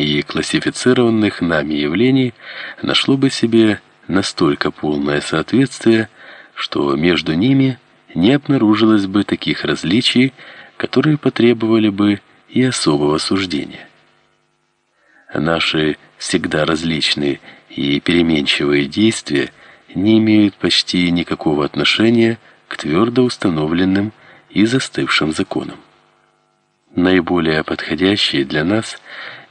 и классифицированных нами явлений нашло бы себе настолько полное соответствие, что между ними не обнаружилось бы таких различий, которые потребовали бы и особого суждения. Наши всегда различные и переменчивые действия не имеют почти никакого отношения к твердо установленным и застывшим законам. Наиболее подходящие для нас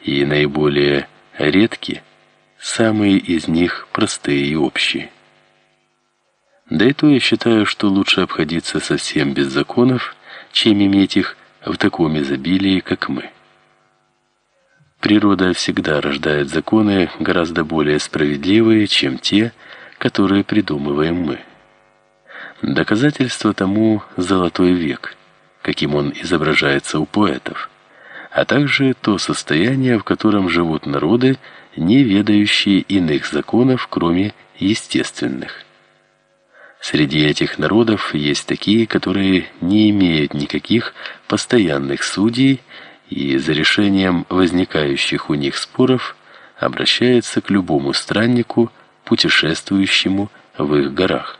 и наиболее редкие, самые из них простые и общие. Да и то я считаю, что лучше обходиться совсем без законов, чем иметь их в таком изобилии, как мы. Природа всегда рождает законы гораздо более справедливые, чем те, которые придумываем мы. Доказательство тому золотой век, каким он изображается у поэтов, а также то состояние, в котором живут народы, не ведающие иных законов, кроме естественных. Среди этих народов есть такие, которые не имеют никаких постоянных судей и за решением возникающих у них споров обращаются к любому страннику, путешествующему в их горах.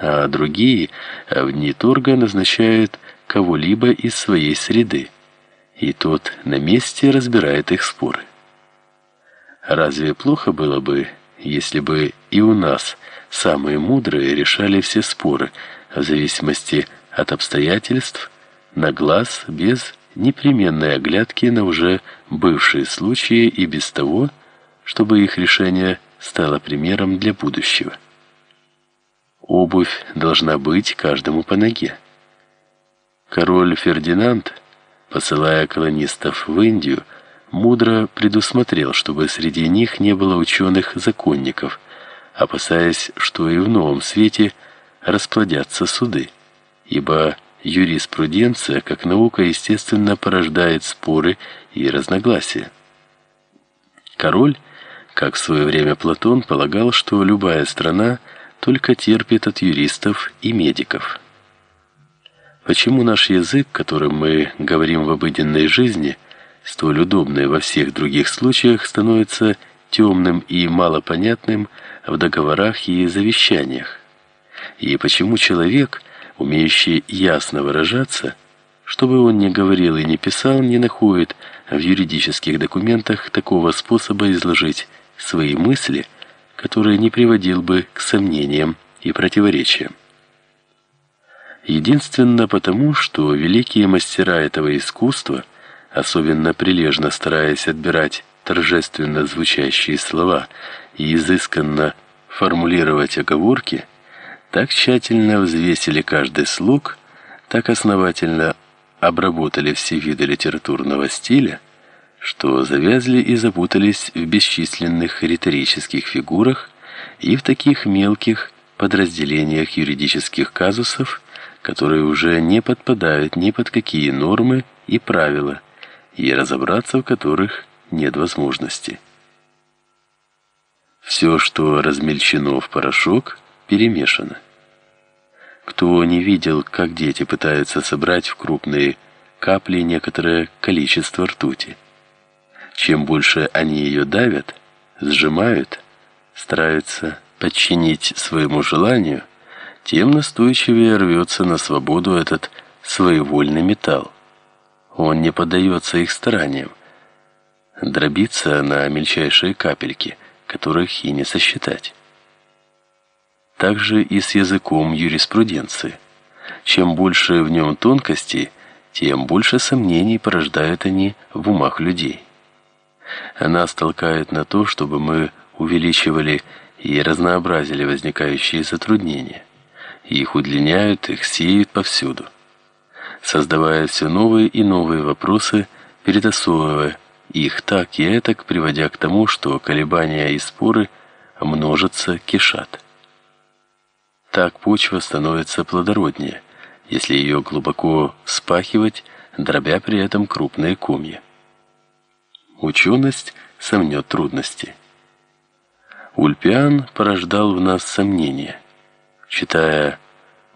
А другие в дни торга назначают кого-либо из своей среды, и тот на месте разбирает их споры. Разве плохо было бы, если бы и у нас самые мудрые решали все споры в зависимости от обстоятельств на глаз без непременной оглядки на уже бывшие случаи и без того, чтобы их решение стало примером для будущего. Обувь должна быть каждому по ноге. Король Фердинанд, посылая колонистов в Индию, мудро предусмотрел, чтобы среди них не было ученых-законников, опасаясь, что и в новом свете расплодятся суды, ибо юриспруденция, как наука, естественно, порождает споры и разногласия. Король, как в свое время Платон, полагал, что любая страна только терпит от юристов и медиков. Почему наш язык, которым мы говорим в обыденной жизни, столь удобный во всех других случаях, становится темным и малопонятным в договорах и завещаниях? И почему человек, умеющий ясно выражаться, чтобы он ни говорил и не писал, не находит в юридических документах такого способа изложить свои мысли, который не приводил бы к сомнениям и противоречиям. Единственно потому, что великие мастера этого искусства, особенно прилежно стараясь отбирать торжественно звучащие слова и изысканно формулировать оговорки, так тщательно взвесили каждый слог, так основательно обработали все виды литературного стиля, что завязли и запутались в бесчисленных риторических фигурах и в таких мелких подразделениях юридических казусов, которые уже не подпадают ни под какие нормы и правила, и разобраться в которых нет возможности. Все, что размельчено в порошок, перемешано. Кто не видел, как дети пытаются собрать в крупные капли некоторое количество ртути? Чем больше они ее давят, сжимают, стараются подчинить своему желанию, тем настойчивее рвется на свободу этот своевольный металл. Он не поддается их стараниям, дробится на мельчайшие капельки, которых и не сосчитать. Так же и с языком юриспруденции. Чем больше в нем тонкостей, тем больше сомнений порождают они в умах людей. Она толкает на то, чтобы мы увеличивали и разнообразили возникающие затруднения. Их удлиняют, их сеют повсюду, создавая все новые и новые вопросы, перетасовывая их так и этак, приводя к тому, что колебания и споры множатся, кишат. Так почва становится плодороднее, если ее глубоко спахивать, дробя при этом крупные комья. Ученость сомнет трудности. Ульпиан порождал в нас сомнения, читая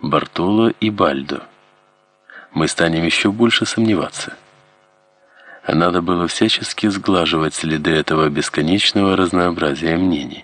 Бартоло и Бальдо. Мы станем еще больше сомневаться. надо было всячески сглаживать следы этого бесконечного разнообразия мнений.